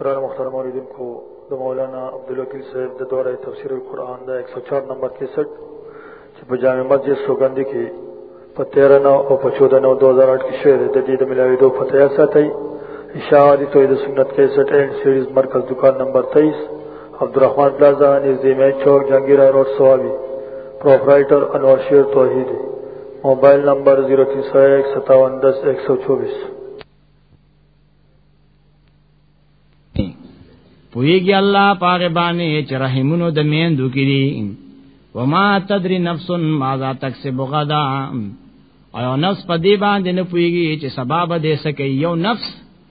قرآن مختار موردن کو دا مولانا عبدالوکیل صاحب دا دورہ تفسیر القرآن دا 104 نمبر 63 چی پا جامع مسجد سوگندی کی پا 13 نو او پا 14 نو 2008 کی شعر دا دید ملاوی دو پا تیار ساتی اشاہ آدی توید سنت 61 اینڈ سیریز مرکز دکان نمبر 23 عبدالرحمن پلازا نزدې مین چوک جنگیرا روډ سوابي پرپرایټر انور شیر توحیدی موبایل نمبر 03015710124 پویږي الله پاګه باندې چې رحمونو د میندو کې دي وما تدري نفس ماذا تکسب غدا او نفس په دې باندې نه پویږي چې سبب دې سکه یو نفس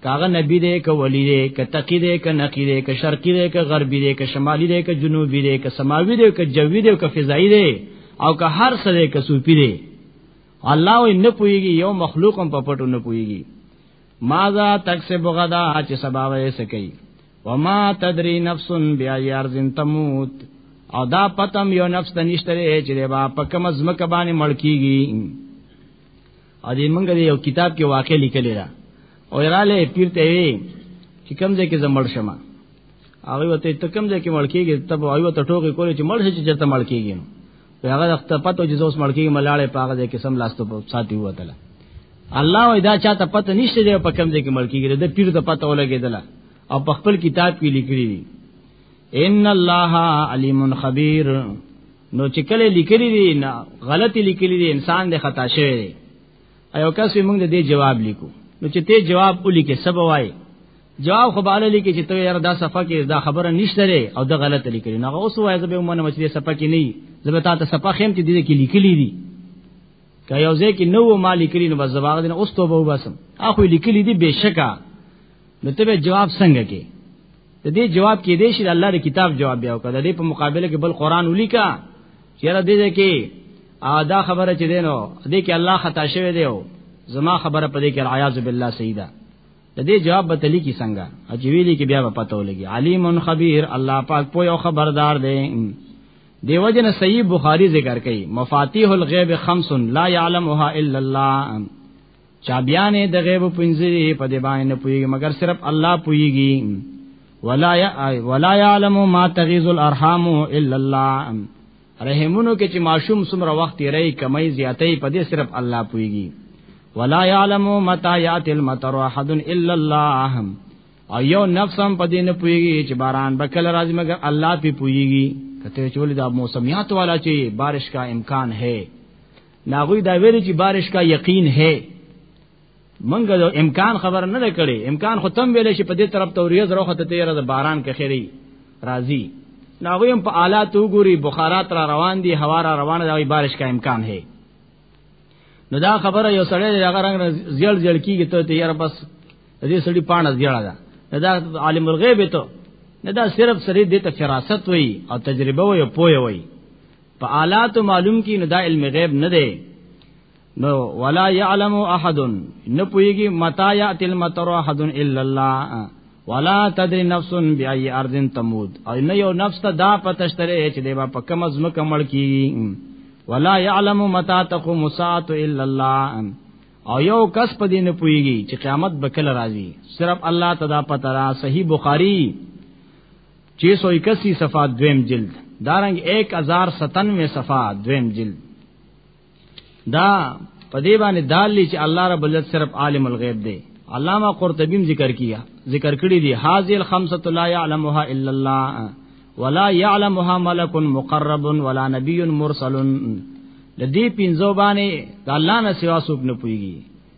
کاغه نبی دې ک ولی دې ک تقی دې ک نقی دې ک شرقی دې ک غربی دې ک شمالی دې ک جنوبی دې ک سماوی دې ک جوی دې ک فضایی دې او که هر څه دې ک سوپی دې الله وي نه پويږي یو مخلوق هم په پټو نه پويږي ماذا تکسب غدا چې سبا وې سکی وما تدري نفس بیا یارزن تموت او دا پتم یو نفس د نشته چې با په کوم ځمکه باندې مړ کیږي ا دې مونږ دې یو کتاب کې واقع لیکلی دا او یراله پیر ته وی چې کوم ځای کې زمړ شمه هغه وته ته کوم ځای کې مړ کېږي ته به هغه ته ټوګې کولې چې مړ شي چې ته مړ کېږي نو هغه د خپل چې زوس مړ کېږي ملاړې پاغه ځای کې سم لاس ته ساتي وته الله وای دا چاته پته نشته دی په کوم ځای کې مړ کېږي د پیر ته پته ولګېدله او په خپل کتاب کې لیکلي ان الله علیم خبیر نو چې کله لیکلي دي نه غلطي لیکلي دي انسان د خطا شوی دی ایو کس موږ د دې جواب لیکو نو چې ته جواب ولي کې سبا وای جواب خو باندې لیکي چې ته یاره دا صفه کې دا خبره نشته لري او دا غلط لیکلي نه اوس وای زه به مونږ مچې صفه کې نه زه به تا ته صفه خیم چې دې کې لیکلي دي که یو ځای کې نو ما لیکلي نو بس زباغ دې اوس توبه وباسم اخو لیکلي دي بشکا نو ته به جواب څنګه کې د دې جواب کې دی چې الله د کتاب جواب بیا وکړه د دې په مقابله کې بل قران ولیکا چیرې دې کې دا خبره چې دینو دې کې الله خطا شوی دی او زما خبره پدې کې العیاذ بالله سیدا د دې جواب به تلی کی څنګه اجویلی کې بیا به پته ولګي علیم خبیر الله پاک پوی او خبردار دی دیو جن صحیح بخاری ذکر کړي مفاتیح الغیب خمس لا یعلمها الا الله چا بیانې د غیب پنځري په دې باندې نه پويږي مګر صرف الله پويږي ولا یا ولا یعلم ما تغیز الارحام الا الله رحمونو کې چې ماشوم سمره وخت یې رہی کمای زیاتې په دې صرف الله پويږي ولا یعلم متى یات المطر احد الا الله او یو نفس هم په دې نه پويږي چې باران به کله راځي مګر الله پی پويږي کته چې ولې دا موسمیات والا چې بارش کا امکان ہے ناغوی دا ویل چې بارش کا یقین ہے منګ د امکان خبر نه کړي امکان خو تم ویل شي په دې طرف توریز روخه ته تیر د باران کې خېری راضی ناغوی هم په آلات وګوري بخارات را روان دي هوا را روانه دی بارش کا امکان ہے نو دا خبره یو سړی هغه رنگ زیړ زیړ کیږي ته تیر بس دې سړی پانه زیړه ده دا عالم الغیب ته نه دا صرف سری دې ته فراست وای او تجربه وای او پوهه وای په آلات معلوم کی نو دا علم غیب نه دی نو ولا يعلم احد نه پويږي متا ياتي المطر احد الا الله ولا تدري نفس بأي ارض تموت او نه یو نفس ته دا پتشتره چې دیبا په کوم ځم کمل کی ولا يعلم متا تقوم الساعه الا الله او یو کس په دې نه پويږي چې قیامت به کله راځي صرف الله تعالی پتہ را صحیح بخاری 681 صفحه دویم جلد دارنګ 1097 صفحه دویم جلد دا په دې باندې دالې چې الله رب العزت صرف عالم الغیب دی علامہ قرطبی ذکر کیا ذکر کړی دی هاذ الخمسه لا يعلمها الا الله ولا يعلمها ملك مقرب ولا نبي مرسل د دې پنځو باندې د الله نه سوا څوک نه پويږي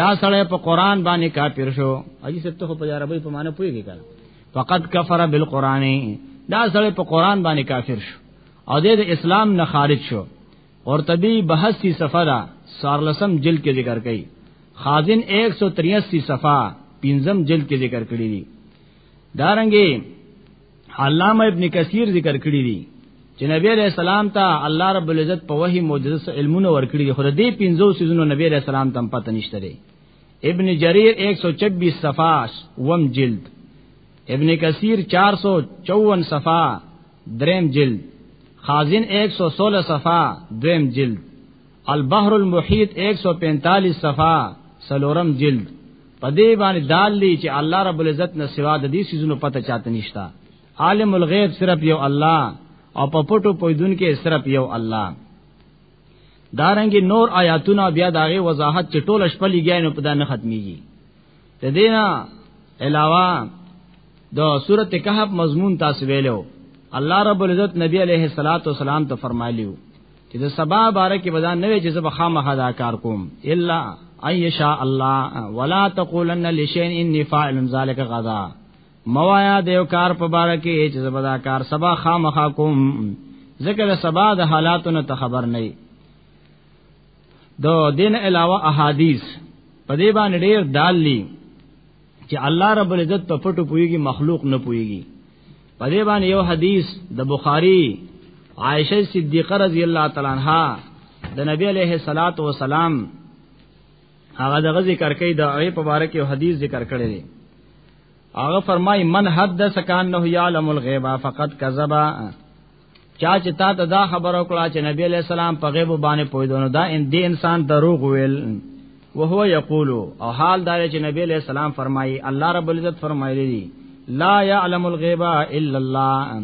دا سړی په قران باندې کافر شو اجي سته خو په عربی په معنی پويږي کنه فقط کفر بالقران دا سړی په قران باندې کافر شو او د اسلام نه خارج شو قرطبی بحث کی صفحه دا سارلسم جلد کې ذکر کړي خازن 183 صفحه پنځم جلد کې ذکر کړی دي دارنګي علامه ابن کثیر ذکر کړی دی چې نبی علیہ السلام ته الله رب العزت په وحی معجزه علمونه ورکړي دي خو د دې پنځو سيزونو نبی علیہ السلام ته پته نشته دی ابن جریر 126 صفاش وم جلد ابن کثیر 454 صفا دریم جلد خازن 116 صفا دویم جلد البحر المحیط 145 صفحه سلورم جلد په دې باندې دال دی چې الله رب العزت نه سوا د دې سيزونو پته چاته نشتا عالم الغیب صرف یو الله او په پټو پویدون کې صرف یو الله دارنګ نور آیاتونه بیا داغه وضاحت چې ټول شپه لګیا نه پدا نه ختميږي ته دینا علاوه د سورته کهف مضمون تاسو ویلو الله رب العزت نبی علیہ الصلوۃ والسلام ته فرمایلیو چې د سبا باره کې بدان نه چې زب خامخ ادا کار کوم الا ايشا الله ولا تقولن لشيء اني فاعل ذلك غدا موایا دیو کار په باره کې چې زب دا کار سبا خامخ کوم ذکر سبا د حالاتو نه خبر نه دو دین علاوه احادیث په دې باندې ډېر دالی چې الله رب العزت په پټو پويږي مخلوق نه پويږي په دې باندې یو حدیث د بخاری عائشه صدیقه رضی الله تعالی عنها د نبی علیه الصلاۃ والسلام هغه دغه ذکر کوي د ای په باره کې حدیث ذکر کړی دی هغه فرمای من حدث کان نه یعلم الغیب فقط کذبا چا چې تا ته دا خبر او کړه چې نبی علیہ السلام په غیب باندې پویدونو دا ان دی انسان دروغ ویل وهو یقول او حال دا چې نبی علیہ السلام فرمایي الله رب العزت فرمایلی دی لا يعلم الغیب الا الله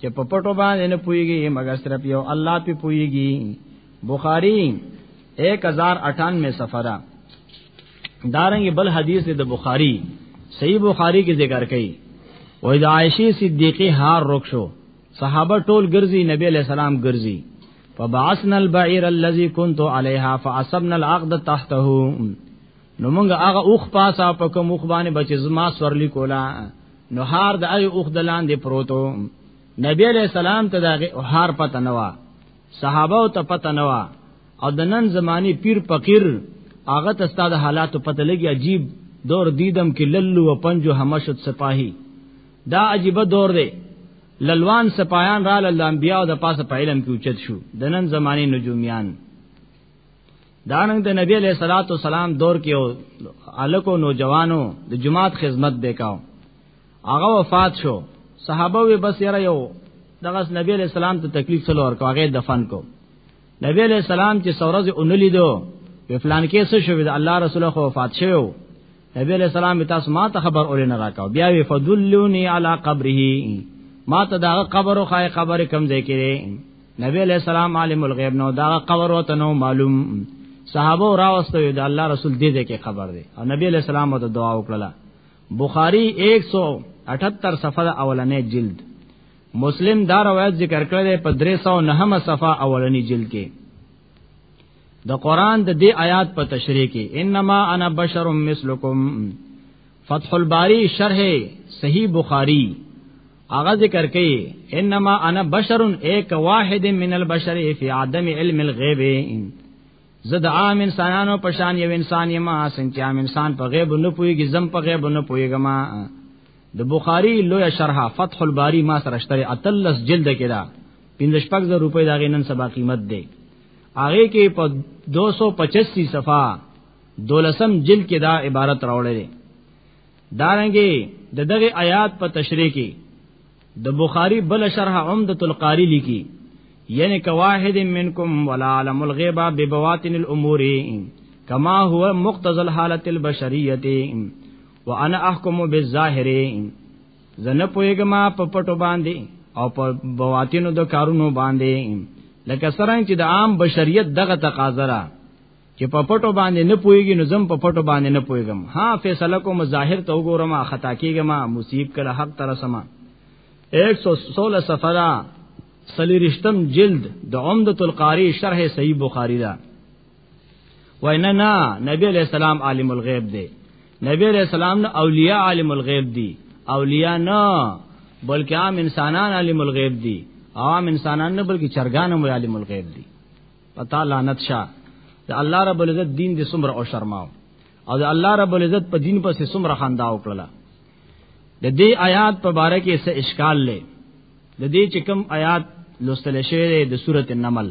چې په پټو باندې نه پويږي مګر صرف یو الله په پويږي بخاری 1098 صفحه دارنګ بل حدیث د بخاری صحیح بخاری کې ذکر کړي وې د عائشه صدیقه هار رخ شو صحابه ټول ګرځي نبی علیہ السلام ګرځي فبعثنا البعير الذي كنت عليها فعصبنا العقد تحته نو موږ هغه اوخ پاسا په کوم اوخ باندې بچ زما سورلی کولا نو هار د ای اوخ د لاندې پروتو نبی علیہ السلام ته دا هار پته نوا صحابه ته پته نوا او د نن زمانی پیر فقیر هغه ته ستاد حالات پته لګي عجیب دور دیدم کې للو و پنجو همشت سپاهی دا عجیب دور دی للوان سپایان را لل انبیاء د پاسه په علم کې اوچت شو د نن زمانه نجومیان داننګ د نبی علیہ الصلوۃ والسلام دور کې الکو نوجوانو د جماعت خدمت وکاو هغه وفات شو صحابه وی بس یره یو دغه نبی علیہ السلام ته تکلیف سره ورکو هغه دفن کو نبی علیہ السلام چې سورز اونلیدو په فلان کې څه شو د الله رسول خو وفات شوی نبی علیہ السلام تاسو ما ته خبر اورې نه راکاو بیا وی فدلونی علی قبره ما ته دا قبر خو قبر کم ځای کړي نبی علیہ السلام عالم الغیب نو دا قبر وته نو معلوم صحابه راوستو د الله رسول دې دې کې خبر دی او نبی علیہ السلام ته دعا وکړه بخاری 178 صفحه اولنې جلد مسلم دا روایت ذکر کړی په 309 صفحه اولنې جلد کې د قران د دې آیات په تشریح کې انما انا بشر مثلکم فتح الباری شرح صحیح بخاری اغا ذکر کئی انما انا بشر ایک واحد من البشر فی عدم علم الغیب زد عام انسانانو پشان یو انسان یما سنچ عام انسان په غیب نه پویږي زم په غیب نه پویږم ما د بخاری لوی شرح فتح الباری ما سره شتره اتلس جلد کې دا 15 روپے دا غینن سبا قیمت دی هغه کې په 285 صفه دولسم جلد کې دا عبارت راوړل دارنګي د دغه آیات په تشریح کې د بخاری بل شرح عمدۃ القاری لیکي یعنی کواحد منکم ولا علم الغیب ببواطن الامور کما هو مقتضى الحاله البشريه وانا احكم بالظاهر زنه پویګه ما په پټو باندې او په بواتینو د کارونو باندې لکه سرنګ چې د عام بشریت دغه تقاضا را چې په پټو باندې نه پويږي نو زم په پټو باندې نه پويګم ها فیصله کوم ظاهر ته وګورم خطا کیږم مصیب کله حق تر سما 116 صفحه سلیرشتم جلد د عمدۃ القاری شرح صحیح بخاری دا وینا نه نبی علیہ السلام عالم الغیب دی نبی علیہ السلام نه اولیاء عالم الغیب دی اولیاء نه بلکې عام انسانان عالم الغیب دی عام انسانان نه بلکې چرګان هم عالم الغیب دی پتا لعنت شاه د الله رب العزت دین دې سمره او شرماو او د الله رب العزت په دین پسې سمره خندا وکړه د دې آیات په باره کې څه اشکال لې د دې چې کوم آیات لوستل شوی د سورته النمل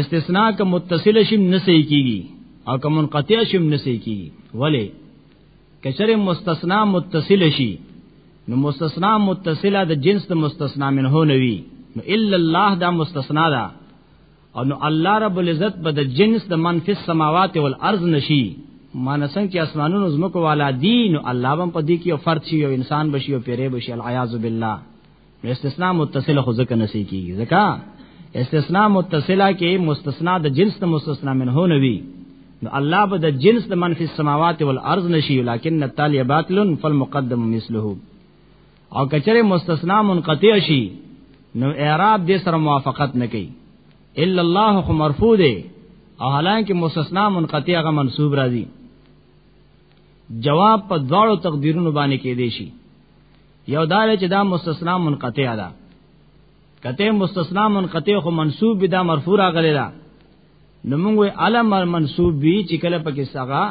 استثناء که متصل شي نسې کیږي او که منقطع شي نسې کیږي ولی کچره مستثنا متصل شي نو مستثنا متصله د جنس د مستثنا منه نه وي نو الا الله دا مستثنا ده او نو الله رب العزت به د جنس د من فی السماوات والارض نشي مانسن کې اسمانونو زمکو والا دین او الله هم په دې کې فرد شي او انسان بشي او پیره بشي العیاذ بالله نو استثناء متصله خو ځکه نسی کیږي ځکه استثناء متصله کې مستثنا د جنس ته مستثنا منه نه وي نو الله به د جنس د منفي السماوات والارض نشي لکن التالي باطل فالمقدم مثله او کچره مستثنا منقطع شي نو اعراب دې سره موافقت نه کوي الا الله خو مرفوع دی او حالانکه مستثنا منقطع غ منصوب راځي جواب په دواړو تقدیرونو باندې کې دی شي یو دا چې دا مستثنا منقطع ده کته مستثنا منقطع خو منصوب به دا مرفوع راغلی ده نو موږ وی علم منصوب به چې کله پکې صغا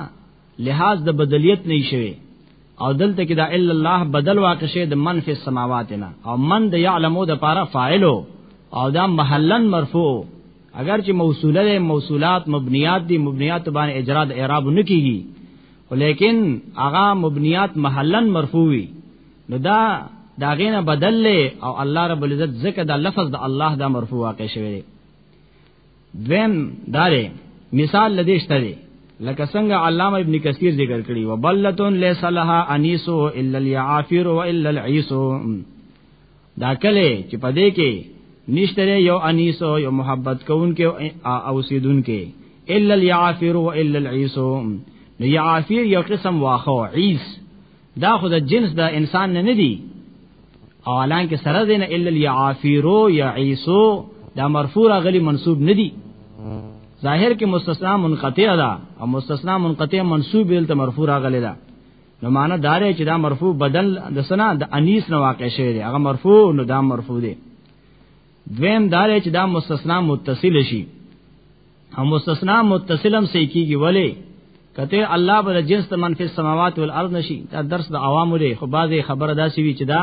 لحاظ د بدلیت نه شي او دلته کې دا الا الله بدل واقع شه د من فی السماوات نه او من د یعلمو د پاره فاعلو او دا محلن مرفوع اگر چې موصوله موصولات مبنیات دي مبنیات باندې اجراد اعراب نکېږي ولیکن هغه مبنیات محلن مرفوعی نو دا دا غینه بدل له او الله رب العزت زکه دا لفظ د الله دا مرفوع واقع شوی دی دویم داره مثال لدیش ته دی لکه څنګه علامه ابن کثیر ذکر کړی وبلتون لیس لها انیسو الا الیعافیر والا العیسو دا کله چې پدې کې نشته یو انیس او یو محبت کوونکې او اوسیدونکې الا اليعافر والا العيسو نو يعافر یو قسم واخو عيس دا خو د جنس د انسان نه ندي او الان کې سره دین الا اليعافر یا عيسو دا مرفوع غلی منصوب ندي ظاهر کې مستثنا منقطع ده او مستثنا منقطع منصوب ال مرفوع غلی ده نو معنا دا دی چې دا مرفوع بدل د سنا د انیس نو واقع شوی دی هغه مرفوع نو دا مرفوع دی دویم دا دی چې دا مستثنا متصل شي او مستثنا متصلم سې کیږي ولی کته الله بر جنس ته منفي السماوات والارض نشي دا درس د عوامو دی خو بعضی خبره دا سی وی چې دا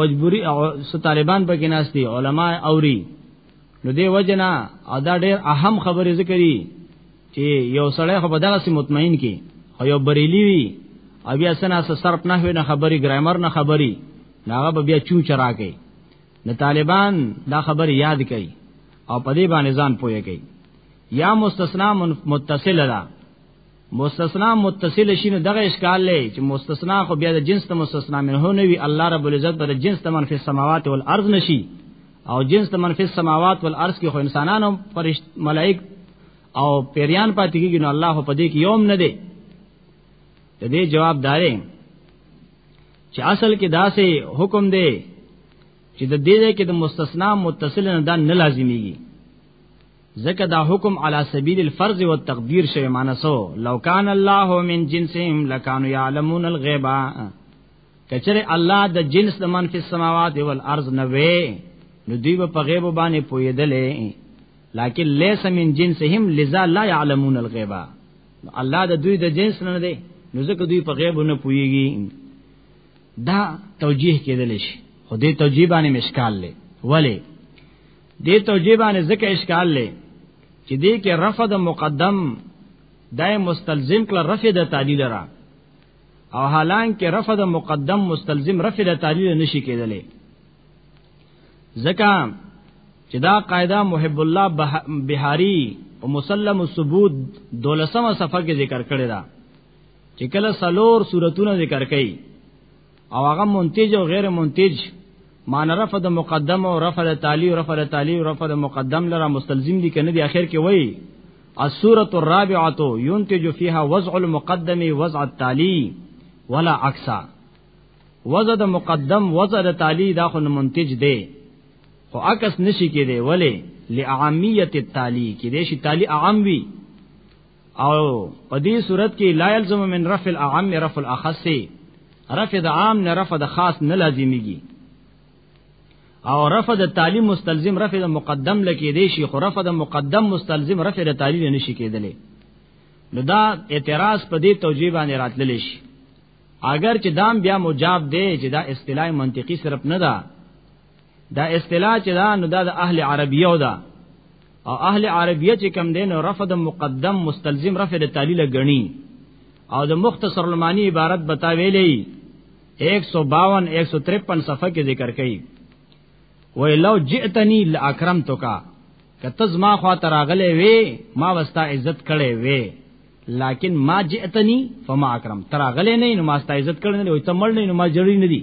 مجبوری او طالبان پکې ناشتي علما اوري نو دی وجنا ادا ډېر اهم خبرې ذکرې چې یو سړی خو په دغه سي مطمئن کې او یو بریلی وي او بیا سنا سرپ نه وي نه خبري ګرامر نه خبري هغه به بیا چو چرا کوي نه طالبان دا خبر یاد کوي او په دې باندې ځان پوهه کوي یا مستثنا متصل ده مستثنا متصل شي نو دغه اشکال لې چې مستثنا خو بیا د جنس ته مستثنا منه نه وي الله رب العزت پر جنس ته منفي السماوات والارض نشي او جنس ته منفي السماوات والارض کې خو انسانانو فرشت ملائک او پیریان پاتې کیږي نو الله په دې کې یوم نه دی د دې جواب دارې چې اصل کې داسې حکم دی چې د دې کې د مستثنا متصل نه دا نه لازميږي ځکه دا حکم علی سبیل الفرض او تقدیر شوی مانسو لو کان الله من جنسهم لکانوا یعلمون الغیبا کچره الله د جنس د من فی السماوات والارض نه وی نو دوی په غیب باندې پویدلې لکن لیس من جنسهم لذا لا یعلمون الغیبا الله د دوی د جنس نه دی نو ځکه دوی په غیب نه پویږي دا توجیه کېدل شي خو دې توجیه باندې مشکال لې ولی دې توجیه باندې ځکه اشکال لې چې دې کې رفع د مقدم دای مستلزم کله رفع د تعلیل را او حالانکه رفع د مقدم مستلزم رفع د تعلیل نشي کېدلې ځکه چې دا قاعده محب الله بهاری او مسلم الثبوت دولسمه صفحه کې ذکر کړی دا چې کله سلور صورتونه ذکر کړي او هغه منتج او غیر منتج مان رفع د مقدم او رفع د تالی او رفع د تالی او رفع د مقدم لره مستلزم دي کنه دي اخر کې وای السوره الرابعه ينتج فيها وضع المقدم وضع التالي ولا عكس وضع د مقدم وضع د تالی دا خو منتج دی خو عکس نشي کېده ولی لاعامیت التالی کې دې شي تالی عام وي او په دې صورت کې لا يلزم من رفع الاعم رفع الاخص رفع د عام نه رفع د خاص نه لازميږي او رفع د تعلیم مستلزم رفع د مقدم لکې دی شي خو رفع د مقدم مستلزم رفع د تعلیم نه شي کېدلی نو دا اعتراض په دې توجیه باندې راتللی شي اگر چې دام بیا مجاب دی چې دا اصطلاح منطقي صرف نه ده دا اصطلاح چې دا نو دا د اهل عربیو ده او اهل عربیه چې کم دین او رفع د مقدم مستلزم رفع د تعلیل غنی او د مختصر لمانی عبارت بتا ویلې 152 153 صفحه کې ذکر کړي وای لو جئتنی لاکرمتک کته زما خوا تراغلې وې ما وستا عزت کړې وې لیکن ما جئتنی فما اکرم تراغلې نه نو ما ستا عزت کړې نه وې ته مړ نه نو ما جوړې نه دي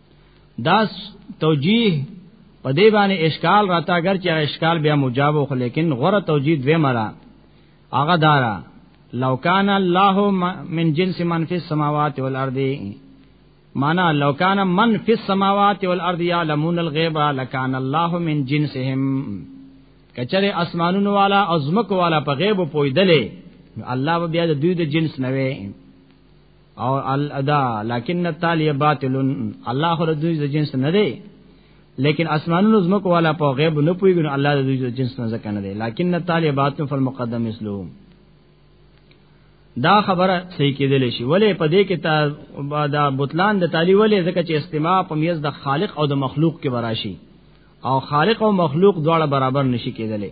دا توجیه په دې باندې اشکال راته اگر چې اشکال بیا مجاب خو لیکن غره توجیه دوی مرا هغه دارا لو کان الله من جنس من فی السماوات والارض معنا لو کان من فی السماوات والارض یعلمون الغیب لکان الله من جنسهم کچره اسمانونو والا او زمکو والا په غیب پویدلې الله بیا د دوی د جنس نه وي او الادا لكن التالي باطل الله خو دوی د جنس نه دی لیکن اسمانونو زمکو والا په غیب نه پویږي نو الله د دوی د جنس نه ځکه نه دی لكن التالي باطل فالمقدم اسلوب دا خبره صحیح کېدل شي ولې په دې کې تا دا بوتلان د تالی ولې ځکه چې استماع په میز د خالق او د مخلوق کې براشي او خالق او مخلوق دواړه برابر نشي کېدلی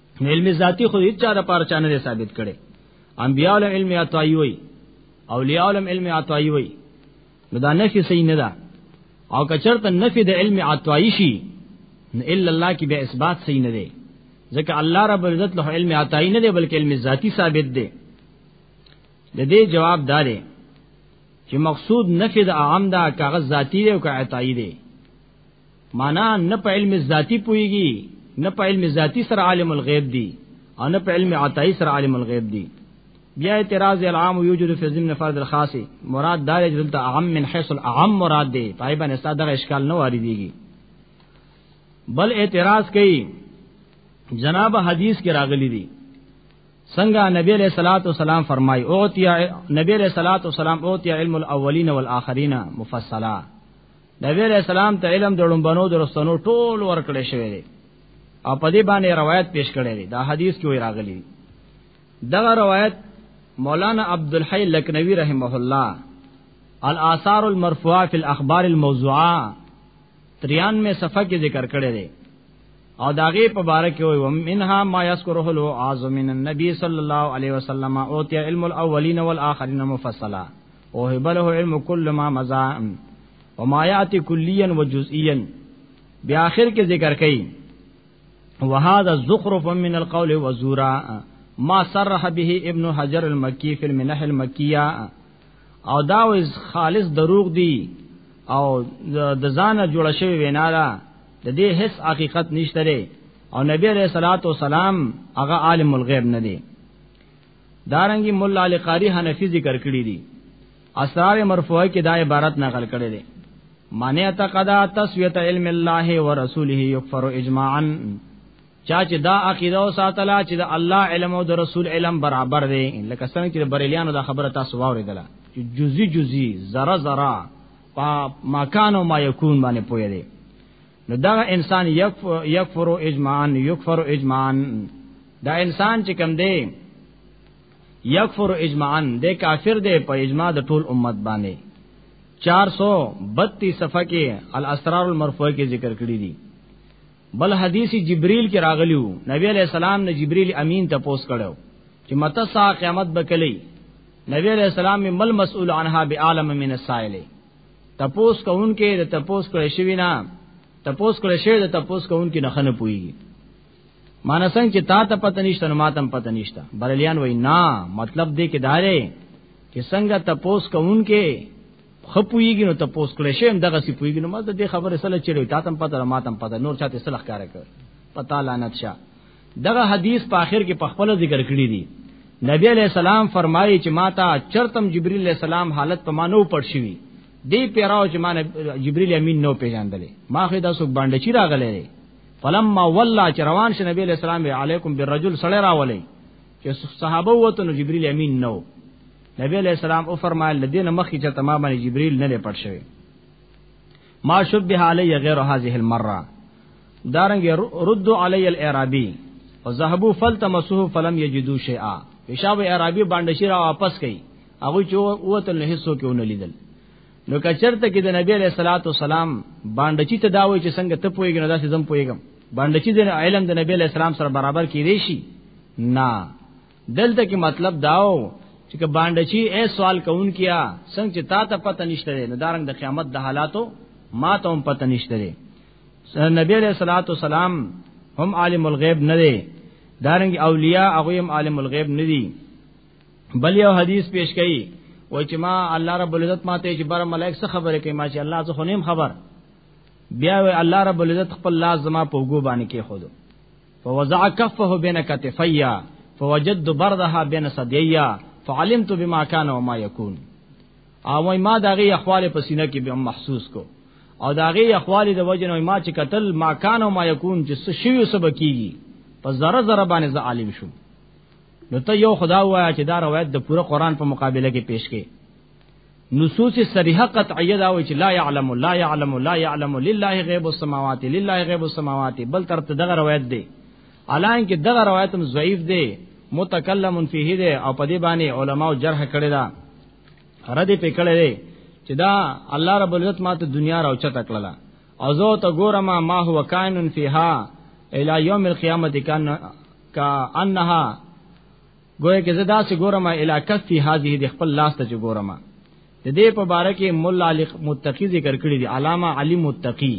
علم ذاتی خو هیڅ چا د پاره چانه دی ثابت کړي انبیاء علم علم عطایی وي اولیاء علم علم عطایی وي نو دا نفي صحیح نه ده او کچرته نفي د علم عطایی شي نه الا الله کې به اثبات صحیح نه دی ځکه الله رب عزت له علم عطایی نه دی بلکې علم ذاتی ثابت دی د دې جواب دار چې مقصود نفي د عام دا کاغذ ذاتی دی او کا عطایی دی معنا نه په علم ذاتی پويږي نه په علم ذاتی سره عالم الغیب دی او نه په علم عطای سره عالم الغیب دی بیا اعتراض العام یوجد فی ضمن فرد الخاص مراد دار جلت اعم من حيث الاعم مراد دی پای باندې ساده اشکال نه واردېږي بل اعتراض کوي جناب حدیث کې راغلي دي څنګه نبی علیہ الصلات والسلام فرمای او تی نبی علیہ الصلات والسلام او تی علم الاولین والآخرین مفصلا نبی علیہ السلام ته علم د لومبنو درستنو ټول ورکړی شوی دی او په دې باندې روایت پیش کړی دی دا حدیث کې وی راغلی دی دغه روایت مولانا عبدالحی لکنوی رحمه الله الاثار المرفوعه فی الاخبار الموضوعه 93 صفحه کې ذکر کړی دی او داغه په باره کې وي منها ما یذکره له اعظم النبي صلی الله علیه وسلم او تی علم الاولین والآخرین مفصلا او هبله علم کل ما مزا او ما یاتی کلیا و جزئیا بیا اخر کې ذکر کړي وهذا زخرف من القول وزورا ما صرح به ابن حجر المکی فی المنح المکیه او دا وز خالص دروغ دی او د ځانه جوړ شوی وینا ده د دې هیڅ حقیقت نشته او نبی علیہ الصلوۃ والسلام هغه عالم الغیب نه دی دارنګي مولا علی قاری حنفی ذکر کړی دی اسرار مرفوعه کې دا عبارت نقل کړی دی من اعتقد تسویت علم الله ورسوله یکفر اجماعا چا چې دا عقیده او ساتلا چې د الله علم او د رسول علم برابر دی لکه څنګه چې بریلیانو دا خبره تاسو واوریدله چې جزئی جزئی ذره ذره په مکان او ما یکون باندې پوهه دی نو دا انسان یکفر اجماعا یکفر اجماعا دا انسان چې کم دی یکفر اجماعا د کافر دی په اجماع د ټول امت باندې 432 صفحه کې الاسرار المرفوعه کې ذکر کړی دی بل حدیث جبرئیل کې راغلیو نبی علیہ السلام نے جبرئیل امین ته پوس کړو چې مت سا قیامت بکلی نبی علیہ السلام مل مسئول عنها بعالم من السائل تپوس کوونکې د تپوس کړې شوی نه تپوس کړې شوی د تپوس کوونکې نه خنه پوي مانسنګ چې تا ته پته نشته نو ماتم پته نشته بریلیان وای نه مطلب دې کې دارې چې څنګه تپوس کوونکې خپويږي نو تپوس کړې شوی هم دغه سی پويږي نو ماته دې خبره سره چلوي تا تم پته ماتم پته نور چاته سلخ کار کوي پتا لعنت شه دغه حدیث په آخر کې په خپل ذکر کړی دی نبی علیہ السلام فرمایي چې ماته چرتم جبرئیل علیہ السلام حالت په مانو پړ شوی دی پیراو چې مان جبرئیل امین نو پیژاندلې ما خو دا څوک باندې چی راغلې فلما ولا چې روان شه نبی علیہ السلام علیکم بالرجل سړی راولې چې صحابه وته نو جبرئیل امین نو نبی علیہ السلام او فرمایل لدین مخی چې تمام جبرئیل نه پړ شوی ما شبه علی غیر هذه المره دارنګ رد علی الاعرابی او ذهبوا فلتمسوه فلم یجدوا شیئا پیشاب اعرابی باندې شي را واپس کړي هغه چې وته نه هیڅ څوک ونه لیدل نو کچرته کې د نبی علیہ الصلات والسلام باندې چې تداوي چې څنګه ته پويګ نه داسې زم پويګم باندې چې د علم د نبی علیہ السلام سره برابر کې دی شي نه دلته کې مطلب داو چې که باندې چې اے سوال کوون کیا څنګه چې تا ته پته نشته نه دارنګ د قیامت د حالاتو ما ته هم پته نشته نبی علیہ الصلوۃ والسلام هم عالم الغیب نه دی دارنګ اولیاء هغه هم عالم الغیب نه دی بل یو حدیث پیش کړي وای چې ما الله رب العزت ماته چې بر ملائک څخه خبره کوي ما چې الله زه خونیم خبر بیا وای الله رب العزت خپل لاس زما په وګو باندې کې خود فوزع کفه بین کتفیا فوجد بردها بین صدیا فعلمت بما كان وما يكون او وای ما دغه احوال په سینه کې به محسوس کو او دغه احوال د وجنه ما چې قتل ما کان او ما یکون چې څه شی وسب کیږي په ذره ذره باندې ز عالم شو نو ته یو خدا وایا چې دا روایت د پوره قران په مقابله کې پیش کړي نصوص صریحه قطعیه دا وایي چې لا يعلم لا يعلم لا يعلم لله غیب السماوات لله غیب السماوات بل تر دغه روایت دی الان کې دغه روایت هم ضعیف دی متکلم فيه دی او په دې باندې علماو جرح کړی دا رد په کړی دی چې دا الله رب العزت ماته دنیا راوچت کړلا او زه ته ګورم ما هو کائن فیها الی یوم القیامت کان کا انها گویا کې زدا سي ګورم الی کفی هذه د خپل لاس ته ګورم د دې په باره کې مولا علی متقی ذکر کړی دی علامه علی متقی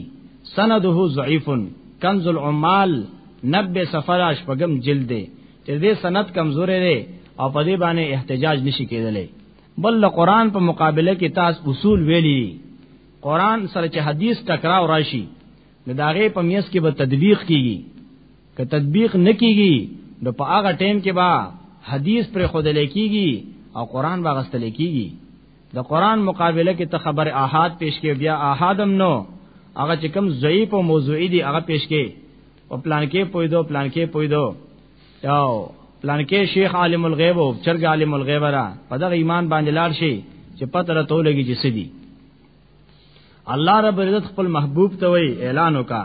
سنده ضعیف کنز العمال نبه سفر اشپغم جلد دی چې دې سند کمزورې دی او په دې باندې احتجاج نشي کېدلی بل قرآن په مقابله کې تاس اصول ویلي قرآن سره چې حدیث ټکراو راشي د داغه په میس کې به تدبیق کیږي که تطبیق نکیږي نو په هغه ټیم کې با حدیث پر خود لیکيږي او قران با غستل کیږي د قران مقابله کې ته خبر احاد پیش کې بیا احادم نو هغه چې کم ضعیف او موضوعي دي هغه پیش کې او پلان کې پوی دو پلان کې پوی دو یاو پلان کې شیخ عالم الغیب او چرګ عالم الغیب را په دغه ایمان باندې لار شي چې پته را تولګي چې سدي الله رب عزت خپل محبوب ته وی اعلان وکړه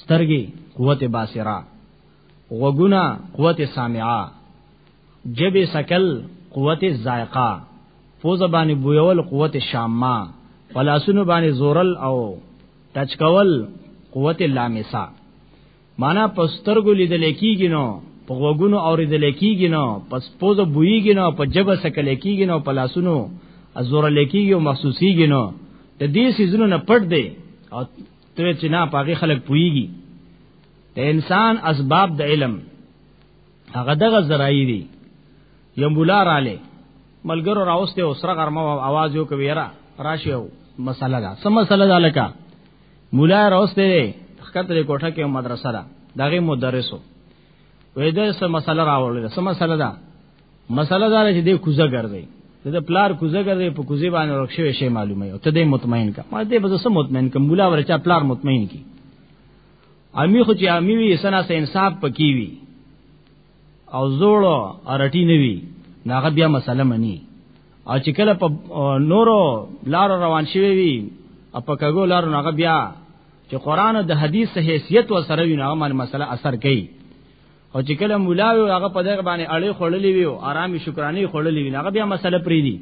سترګي قوت باصره غوګونه قوت سامعه جبه سکل قوت ذائقه پوز باندې بویول قوت شامه پلاسونو باندې زورل او ټچ کول قوت لامسا معنا پسترګو لیدل کیږي نو په غوګونو اوریدل کیږي نو پس پوز بویږي نو په جبه سکل کیږي نو پلاسونو ازور لکیږي او محسوسیږي نو د دې سيزونو نه پټ دی او ته چې نه پاګه خلک پويږي د انسان اسباب د علم هغه دغه زرائی دي یو مولا رااله ملګرو راوسته اوسره غرمه आवाज یو کوي را راشي او مسله ده سم مسله ده لکه مولا راوسته دی خکته د کوټه کې مدرسه ده دغه مدرسو وې ده سم مسله راوړل سم مسله ده مسله دا چې دې کوزه ګرځي د پلار کوزه ګرځي په کوزه باندې ورخښوي شی معلومه او ته دې مطمئن کا ما دې بس مطمئن کوم بولا ورچا پلار مطمئن کی امی خو چې امی وی سنا سه انصاف پکی وی او زوړو ارټی نوی ناغه بیا مسله منی او چې کله په نورو لار روان شوی وی او په کګو لار ناغه بیا چې قران او د حدیث حیثیت و سره وی ناغه مسله اثر کوي او چې کله مولا وي هغه په دغه باندې اړې خړلې وي او آرامي شکرانه خړلې وي هغه بیا مسله پری دي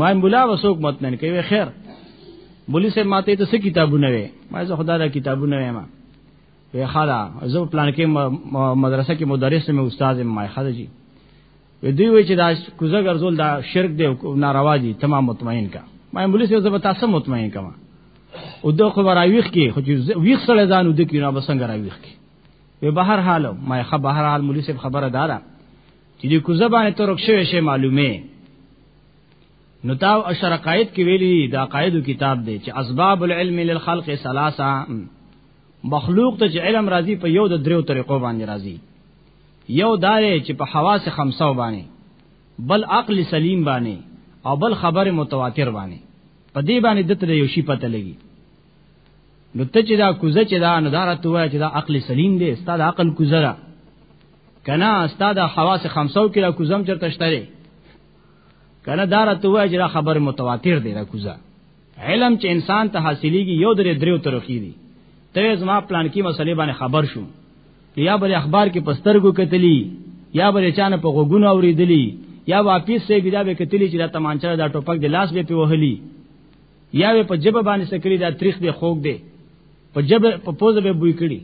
ما مولا وسوک متنن کوي خیر بولی سه ماته ته څه کتابونه وي ما زه خدای دا کتابونه وي ما وی خاله زه پلان کې مدرسه کې مدرس مې استاد ما خاله جی وی دوی وی چې دا کوزه ګرځول دا شرک دی ناروا دي تمام مطمئن کا ما بولی سه زه به تاسو مطمئن کما او دوه خبر اویخ کې خو ویخ سره ځان ود کې نه بسنګ راویخ کې په بهر حال ما خه بهر حال مولوی صاحب خبره دارا چې دې کوزه باندې ترک شوی شی معلومه نو تا اشرقایت کې ویلي دا قاعده کتاب دی چې اسباب العلم للخلق ثلاثه مخلوق ته چې علم راځي په یو د دریو طریقو باندې راځي یو دار چې په حواس خمسو باندې بل عقل سلیم باندې او بل خبر متواتر باندې په دې باندې دته یو شی پته لګي نو ته چې دا کوزه چې دا نه دارت وای چې دا عقل سلیم دی استاد عقل کوزه را کنا استاد حواس 500 کې دا کوزم چرته شته کنا دارت وای چې دا خبر متواتر دی دا کوزه علم چې انسان ته حاصلېږي یو درې دریو ترخی دی ته زما پلان کې مسلې باندې خبر شو یا بل اخبار کې پسترګو کتلی یا بل چانه په غوګونو اوریدلی یا واپس سه بیا به کتلی چې دا تمانچه دا ټوپک د لاس به په وهلی یا په جبه باندې سکړي دا تاریخ دی خوګ دی په جبه په پوزه به بوی کړي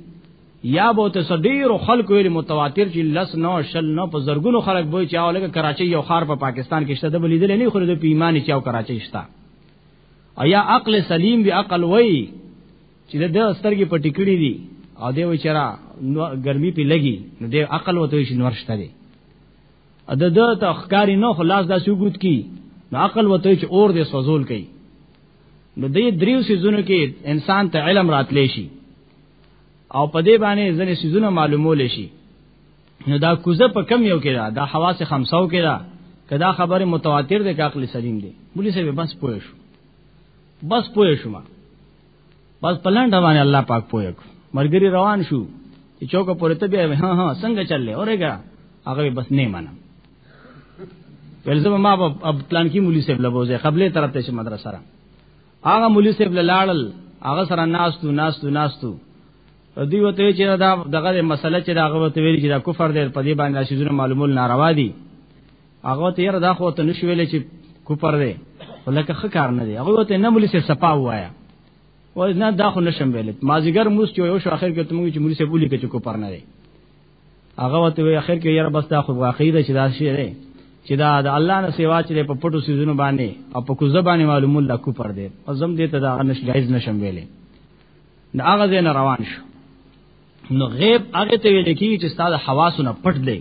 یا به ته صدیر خلق ویل متواتر چې لس نو شل نو په زرګونو خلق بوی چې اوله کراچي یو خار په پاکستان کې شته د بلیدل نه خو د پیمانه چاو کراچي شته ایا عقل سلیم به عقل وای چې د سترګې په ټکړی دي او دی وچرا ګرمي په لګي نو د عقل وته شي نورشته دي د د تخکاری نو خلاص دا سګوت کی نو عقل وته چې اور دې سوزول کوي نو دې دریو سيزونو کې انسان ته علم راتلی شي او په دې باندې ځنې سيزونه معلومول شي نو دا کوزه په کم یو کې دا د حواس خمسو کې دا کدا خبره متواتر ده که عقل سلیم دی بولی سه بس پوه شو بس پوه شو ما بس پلان روان الله پاک پوهه مرګري روان شو چې چوکه پورې ته بیا ها ها څنګه چللې اورېګا هغه بس نه منم ولزم ما اب پلان کې مولوی صاحب لبوزه قبله طرف ته مدرسه را هغه مولوی صاحب لاړل هغه سره ناستو ناستو ناستو دوی وته چې دا دغه مسله چې دا هغه وته ویل چې دا کفر دی په دې باندې شیزونه معلومول ناروا دي هغه ته یره دا خو ته نشو ویلې چې کوپر دی ولکه خ کار نه دی هغه ته نه مولي سه صفا وایا و نه دا خو نشم ویلې مازیګر موس چې یو شو اخر کې ته مونږ چې مولي سه بولی کې کوپر نه دی هغه وته وی اخر کې یره بس دا خو واقعي ده چې دا شی دی چې دا د الله نه سیوا چې په پټو سيزونو باندې او په کوزه باندې معلوم الله کو پر دې او زم دې ته دا نش جایز نشم ویلې دا هغه زین روان شو نو غیب هغه ته ویل کیږي چې ستاسو حواسونه پټ دی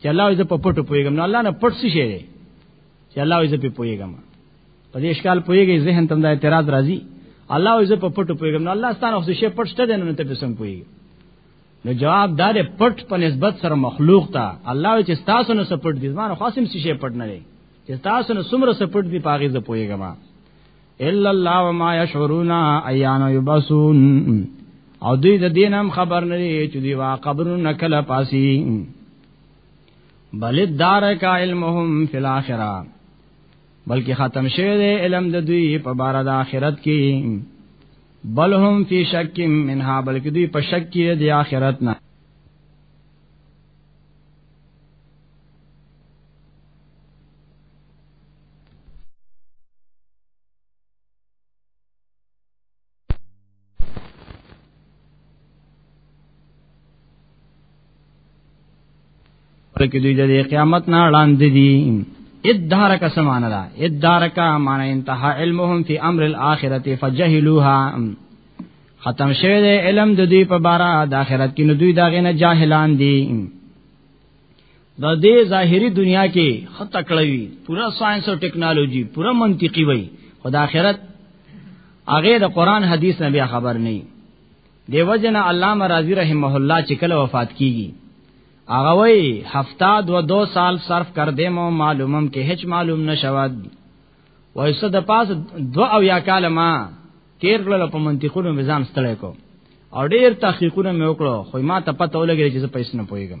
چې الله یې په پټو پويګم نو الله نه پټ څه شي دی چې الله یې په پويګم په دې ښکال پويګي ذهن تم دا اعتراض راځي الله یې په پټو پويګم نو الله ستانه څه شي پټ شته دی نو ته په سم پويګي نو جواب دا دی پټ په نسبت سره مخلوق ته الله چې تاسو نه سپټ دي ځمانه خاصم څه شي پټ نه دی چې تاسو نه سمره سپټ دي پاغي ز پويګم الا الله وما يشعرون ايان يبسون او دوی د دین هم خبر نه دي چې دی وا قبرونه کله پاسي بل دار کا علمهم فی الاخره بلکې ختم شوی دی علم د دوی په بار د آخرت کې بل هم فی شک منها بلکې دوی په شک کې دی آخرت نه کې دوی د قیامت نه وړاندې دي ادارک سمانه دا ادارک معنی انتها علمهم فی امر الاخرته فجهلوها ختم شوه د علم د دوی په بارا د آخرت کې نو دوی دا غنه جاهلان دي د دې ظاهری دنیا کې خطا کړوي پورا ساينس او ټکنالوژي پورا منطقي وي خو د آخرت هغه د قران حدیث نه بیا خبر نه وي دیو جن علامه رازی رحمه الله چې کله وفات کیږي هغه وی هفتا دو دو سال صرف کر دې مو معلومم کې هیڅ معلوم نشواد وای صد پاس دو او یا کال ما تیر کړل په منطقونو نظام ستړی کو او ډیر تحقیقونه مې وکړو خو ما ته پته ولګی چې زه پیسې نه پويګم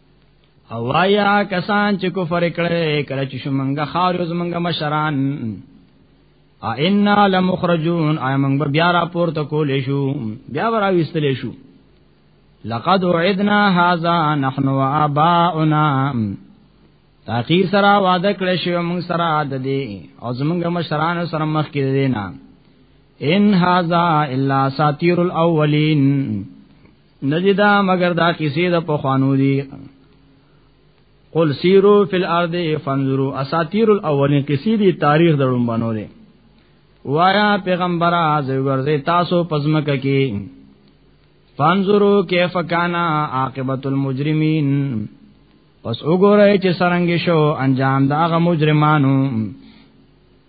او وایا کسان چې کفر کړي کله چې شومنګه خار یو زمنګه مشران ا ان لمخرجون ا موږ به بیا را پورته کولې شو بیا ورا وستلې شو لقد وعدنا هذا نحن واباؤنا تاقی سرا وعده کړې شو موږ سرا د دې او زمنګه مشران سره مخ کې دینا ان هذا الا ساتیر الاولین ندی دا مگر دا کسی دا پخوانو دی قل سیرو فی الارض فانظرو اساطیر الاولین کسی دی تاریخ درون بنو دی وایا پیغمبر از ورزه تاسو پزمک کی فانظرو کیف کانا عاقبت المجرمین پس وګورئ چې سرنګ شو انجام دا غ مجرمانو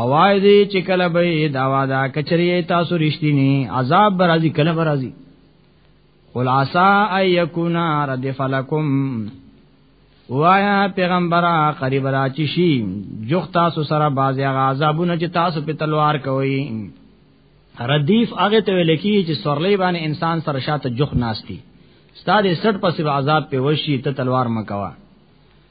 اوای دی چې کله به دا وادا کچری تاسو رښتینی عذاب برازي کله برازي خلاصا ايکونا ردف لکم وایا پیغمبره قریب را چی شي جوخ تاسو سره بازي غاظابونه چې تاسو په تلوار کوي ردیف هغه ته ویل کی چې سورلې باندې انسان سره شاته جوخ ناشتي ستاره 60 پسې عذاب په وشي ته تلوار مکوا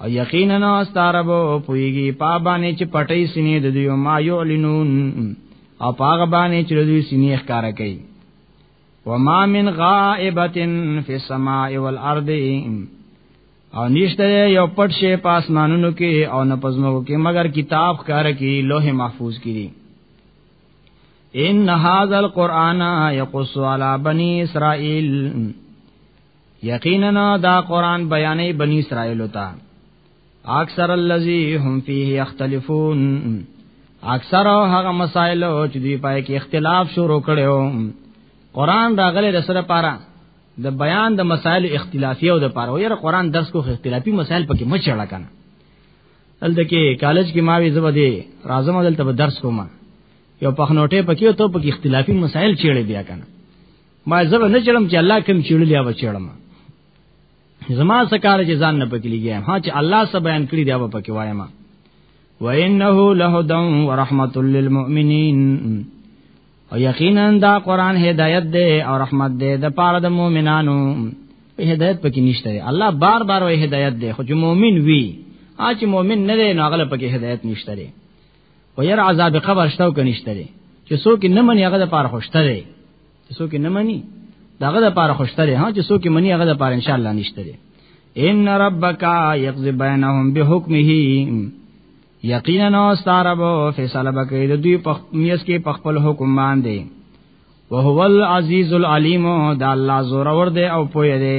او یقینا استربو پویږي په باندې چې پټي سینې د دوی ما یعلنون او پاغه باندې چې دوی سینې ښکارا کوي وما من غائبه فی السماء والارض او نشته یو پټ شی په اسمانونو کې او نه پزمو کې مگر کتاب ښکار کې لوح محفوظ کړي ان هاذا القرآن یقص علی بنی اسرائیل یقینا دا قران بیانې بنی اسرائیل ته اکثر الذی هم فیه یختلفون اکثر هغه مسائل چې دوی پای کې اختلاف شروع کړو قران راغله د سره پاره د بیان د مسائل اختلافي او د پاره ویره قران درس کو اختلافي مسائل پکې مچړه کنه دلته کې کالج کې ما وی زبر دی راځم دلته به درس کوم یو پخنوټه پکې او ته پکې اختلافي مسائل چیړې بیا کنه ما زب نه چړم چې الله کوم چړلې او چړم زما سکار چې ځان نه پکليږي ها چې الله سب بیان کړی دی او پکې وایم وانه لهدن ورحمت للمؤمنین او یقینا دا قران هدایت دی او رحمت دی د پاره د مؤمنانو هدایت پکې نشته الله بار بار وې هدایت دی خو چې مؤمن وي اچ مؤمن نه دی نو هغه پکې هدایت نشته و ير عذاب قبر شته او کنيشته دي چې څوک نه مني هغه د پاره خوشته دي چې څوک نه مني داغه د پاره خوشته دي ها چې څوک مني هغه د پاره ان شاء الله نشته دي ان ربک یقضی بینهم بحکمه یقینا نو ستاربو فیصله بکې د دوی په میس کې په خپل حکم باندې وهو العزیز العلیم دا الله زور ور دی او پوی دی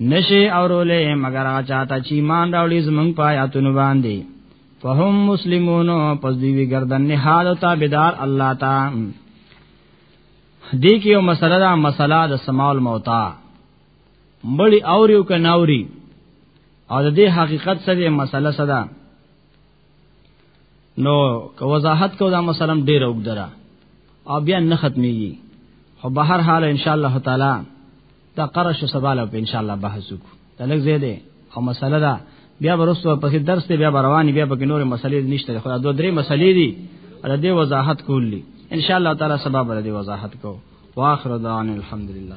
نشي اورولې مگر هغه چاته چې ایمان راوړي زمونږ په آیاتونو باندې فهم مسلمون پس دیوی گردن نهاد او تابعدار الله تا دې کې یو مسله دا مسله د سماول موتا مړی اوریو کناوري او د دې حقیقت سره مسله صدا نو که وضاحت کو دا مثلا ډیر وګدره او بیا نه ختميږي خو به هر حال ان شاء الله تعالی دا قرش سباله په ان شاء الله بحث وکړو تلک زیاده او مسله دا بیا ورسو په درس ته بیا رواني بیا په نور مسلې نشته خو دا درې مسلې دي ر دې وضاحت کولی ان شاء الله تعالی سبب ر دې وضاحت کو واخر دعوانا الحمدلله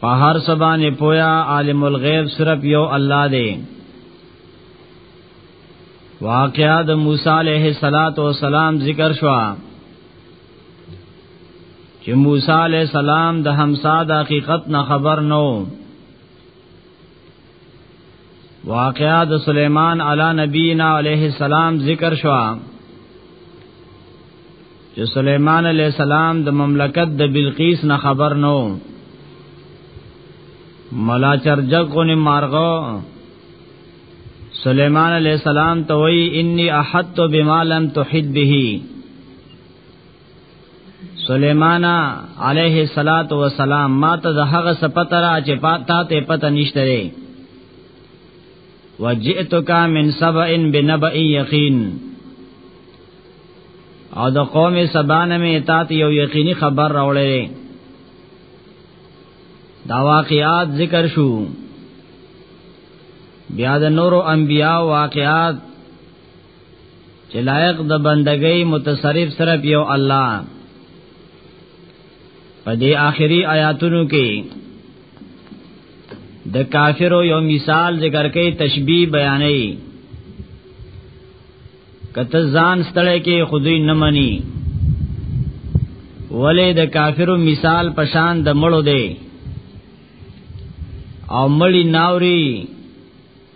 په هر سبانه پویا عالم الغیب صرف یو الله دی واقعا د موسی علیه الصلاۃ والسلام ذکر شو چې موسی علیه السلام د همسا د حقیقت نه خبر نو واقعا د سليمان علی نبینا علیه السلام ذکر شو چې سليمان علیه السلام د مملکت د بلقیس نه خبر نو ملا چرجک غنی مارغو سليمان عليه السلام ته وی اني احط بما لم تحد به سليمان عليه الصلاه والسلام ما ته زهغه سپتره چې پاتا ته پته نشته لري وجئتک من سبع بنبأ یقین او د قوم سبانه می تا ته یو یقیني خبر راوړی دا واقعات ذکر شو بیا د نورو انبیا واقعات چې لایق د بندګۍ متصرف صرف یو الله په دې آخري آیاتونو کې د کافرو یو مثال ذکر کوي تشبیه بیانوي کته ځان ستړی کې خودی نه مني ولې د کافرو مثال پشان د مړو دی او مړی ناوري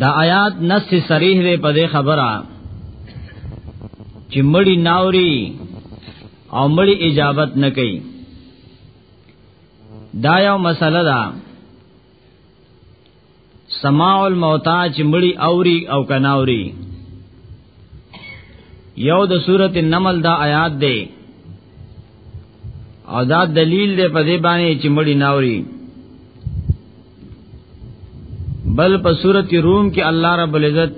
دا آیات نص صریح دی په دې خبره چې مړی ناوري او مړی اجابت نه کوي دا یو مسله ده سماع الموتى چې مړی اوري او کناوري یو د سورته النمل دا آیات دی او دا دلیل دی په دې باندې چې مړی ناوري بل په صورت روم کې الله رب العزت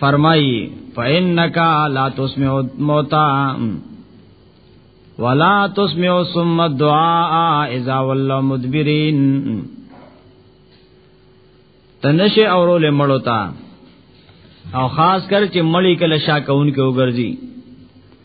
فرمایي فإنك لا تسمع موتا ولا تسمع ثم الدعاء اذا ولوا مدبرين تنشه اورول مړو تا او خاص کر چې مړی کله شاکون کې وګرځي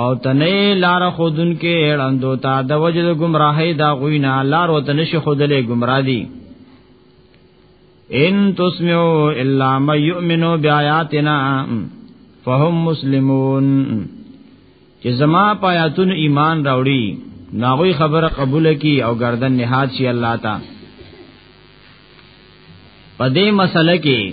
او تنه لار خودن کې اړندو تا د وجد گمراهي دا غوینا لار وته نشي خودلې گمراه دي ان تسمعوا الا ما يؤمنوا بآياتنا فهم مسلمون چې زما پایاتون ایمان راوړي ناغوی خبره قبول کی او گردن نهاد شي الله تا په دې مسله کې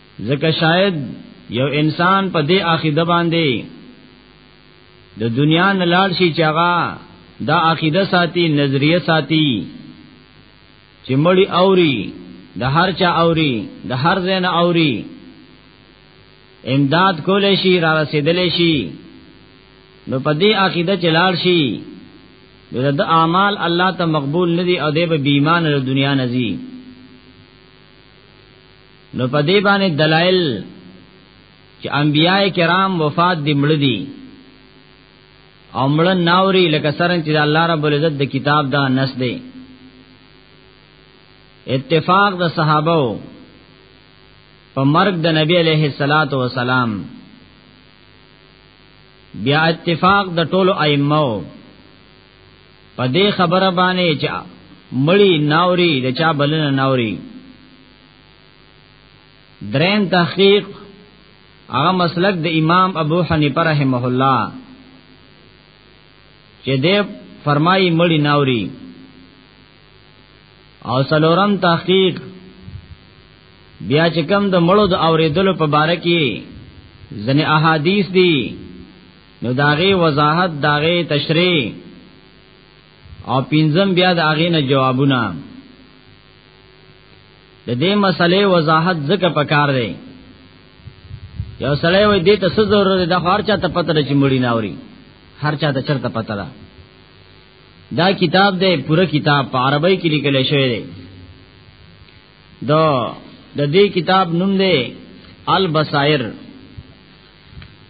ځکه شاید یو انسان په دې عقیده باندې د دنیا نه لاړ شي چې هغه دا عقیده ساتي نظریه ساتي چې مړی اوري د هر چا اوري د هر زین اوري امداد کول شي را رسیدل شي نو په دې عقیده چې لاړ شي د اعمال الله ته مقبول ندي او د به بیمان د دنیا نزي نو په دې باندې دلایل چې انبیاء کرام وفات دي مړ دي او مړ ناوري لکه سرن چې الله رب العزت د کتاب دا نس دی اتفاق د صحابه په مرګ د نبی عليه الصلاه والسلام بیا اتفاق د ټولو ائمه په دې خبره باندې چې مړی ناوري د چا بلنه ناوري درین تحقیق هغه مسلک د امام ابو حنیفه رحمه الله چې دې فرمایي مړی ناوري او سلورم تحقیق بیا چې کم د مړو د اوریدلو په باره کې ځنې احادیث دي نو داغه وضاحت داغه تشریح او پینځم بیا د اغینه جوابونه د دې مسلې وضاحت ځکه پکار دی یو سړی وای دې ته څه ضرورت ده هر چا ته پته چې مړی نه اوري هر چا ته چرته پته ده دا کتاب دی پوره کتاب په عربی کې لیکل شوی دی دا د دې کتاب نوم دی البصائر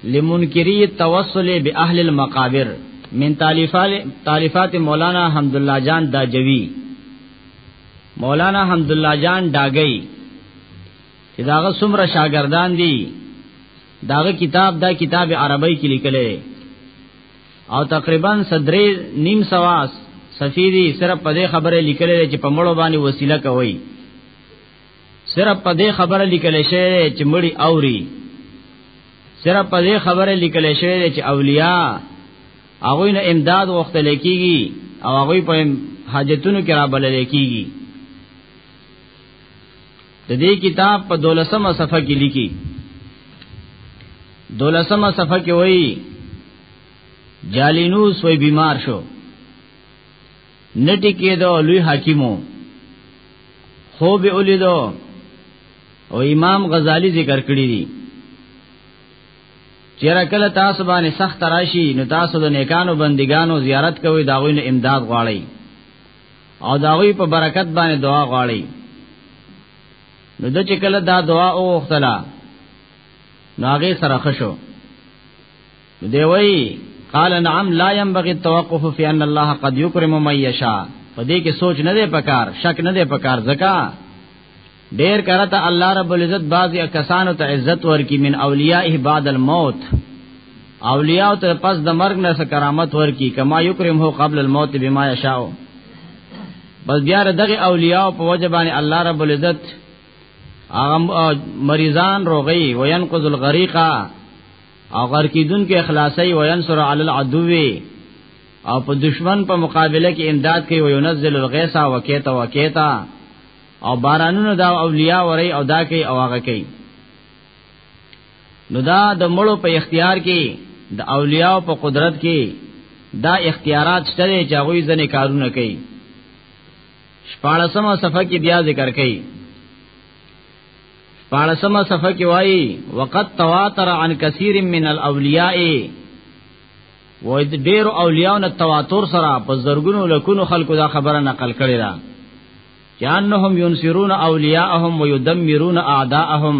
لمنکری توسل باهل المقابر من تالیفات مولانا حمد الله جان داجوی مولانا حمد الله جان داګی چې داغه څومره شاګردان دي داغه کتاب دا کتاب عربی کې لیکل او تقریبا صدرې نیم سواس سفیری صرف په دې خبره لیکل چې په مړو باندې وسیله کوي صرف په دې خبره لیکل شوی چې مړی اوري صرف په دې خبره لیکل شوی چې اولیاء هغه نه امداد وخت لیکيږي او هغه په حاجتونو کې را بلل کیږي د دې کتاب په 12مه صفحه کې لیکي 12مه صفحه کې وایي جالینوس وای بیمار شو نټی کېدو لوی حاکمو خو به ولیدو او امام غزالی ذکر کړی دی چیرې کله تاسو باندې سخت راشي نو تاسو د نیکانو بندګانو زیارت کوئ دا غوینه امداد غواړئ او دا غوی په برکت باندې دعا غواړئ نو د چې کله دا دعا او وختلا نو هغه سره خشو دی وای قال نعم لا ينبغي التوقف في ان الله قد يكرم من يشاء په دې کې سوچ نه دی پکار شک نه دی پکار زکا ډیر کرته الله رب العزت بعضی کسانو ته عزت ورکی من اولیاءه بعد الموت اولیاء ته پس د مرګ نه څه کرامت ورکی کما یکرمه قبل الموت بما یشاء بس بیا دغه اولیاء په وجبان الله رب العزت هغه مریضان روغی وینقذ الغریقا او غر کیدون کې اخلاصي و ينصر علی العدو او په دشمن په مقابله کې امداد کوي و ينزل الغيث وکيتا وکيتا او بارانونو دا اولیاء وري او دا کوي او هغه کوي نو دا د مړو په اختیار کې د اولیاء په قدرت کې دا اختیارات شته چې هغه ځنې کارونه کوي شپاړسمه صفحه کې بیا ذکر کوي پاړسمه صفه کې وایي وقد تواتر عن كثير من الاولیاء و ډیر اولیاء نه تواتر سره په زرګونو لکونو خلکو دا خبره نقل کړي ده چې انهم ينصرون اولیاءهم ويدمرون اعداءهم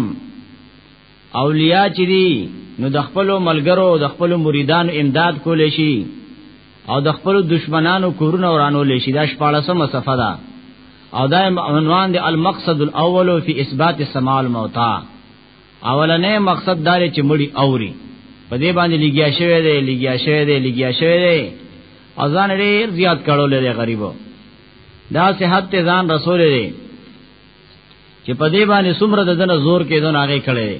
اولیاء چې دي نو د خپل ملګرو د خپل مریدانو امداد کول شي او د خپل دشمنانو کورونه ورانو لشي دا شپاړسمه صفه ده او دا عنوان دی المقصد الاول فی اثبات السماع الموتى اولنې مقصد دا چې مړی اوري په دې باندې لګیا شوی دی لګیا شوی دی لګیا شوی دی اذان ډیر زیات کړو لري غریبو دا صحت ته ځان رسول دی چې په دې باندې څومره د دنه زور کې دون هغه کړي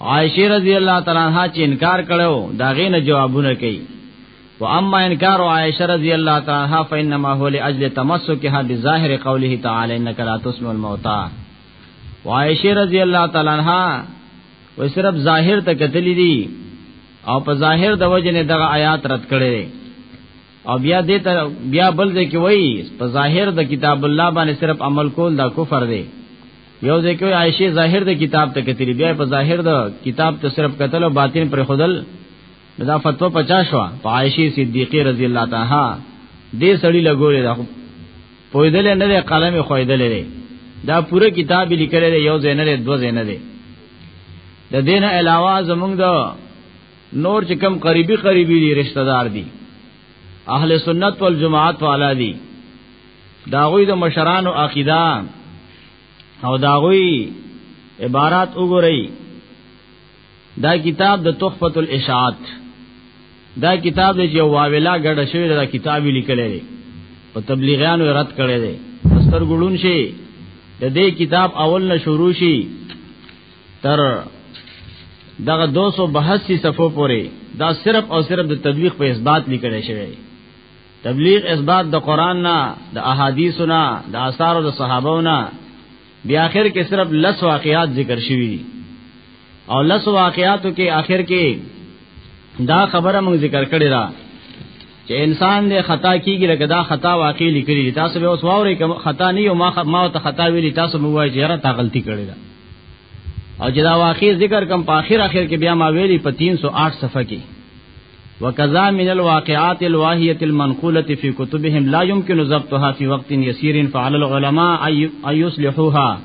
عائشه رضی الله تعالی عنها چې انکار کړو دا غینه جوابونه کوي و اما انکار عائشه رضی الله تعالی عنها فانما هو لاجل تمسكها بظاهر قوله تعالی انك لا تسمع الموتى عائشه رضی الله تعالی عنها و صرف ظاهر ته کتلې دي او په ظاهر د وجنه دغه آیات رد کړي او بیا دې ته بیا بل دې کې وایي په ظاهر د کتاب الله باندې صرف عمل کول دا کفر دی یو ځکه عائشه ظاهر د کتاب ته کتلی بیا په ظاهر د کتاب ته صرف قتل او باطن پر خودل دا فتوا 50 شو په عائشه صدیقه رضی الله تعالی دې سړی لګولې دا پویدل نه دی قلم خویدل دی دا پوره کتاب لیکل دی یو زین نه دو زین دی د دین علاوه زمونږ د نور چې کم قریبي قریبي دي رشتہ دار دي اهل سنت والجماعت والا دي داغوی د مشرانو عقیده او داغوی عبارات وګورئ دا کتاب د تحفه الاشاعات دا کتاب د یو واویلا غړ شوی دا کتاب لیکل دی په تبلیغیانو رد کړي دي مستر ګړون شي د دې کتاب اول نه شروع شي تر دغه 282 صفحو پورې دا صرف او صرف د تدویق په اثبات لیکل شوی دی تبلیغ اثبات د قران نه د احادیثو نه د آثارو د صحابو نه بیا اخر کې صرف لس واقعات ذکر شوی دي او لس واقعاتو کې اخر کې دا خبره موږ ذکر کړې ده چې انسان دې خطا کیږي لکه دا خطا واقع لیکلی تاسو به اوس واوري کوم خطا نه یو ما ما ته خطا ویلی تاسو مو وایي یاره تا غلطي کړې ده او چې دا واقع ذکر کم په اخر اخر کې بیا ما ویلی په 308 صفحه کې وکذا من الواقعات الواهيه المنقوله في كتبهم لا يمكن ضبطها في وقت يسير فعلى العلماء ان يصلحوها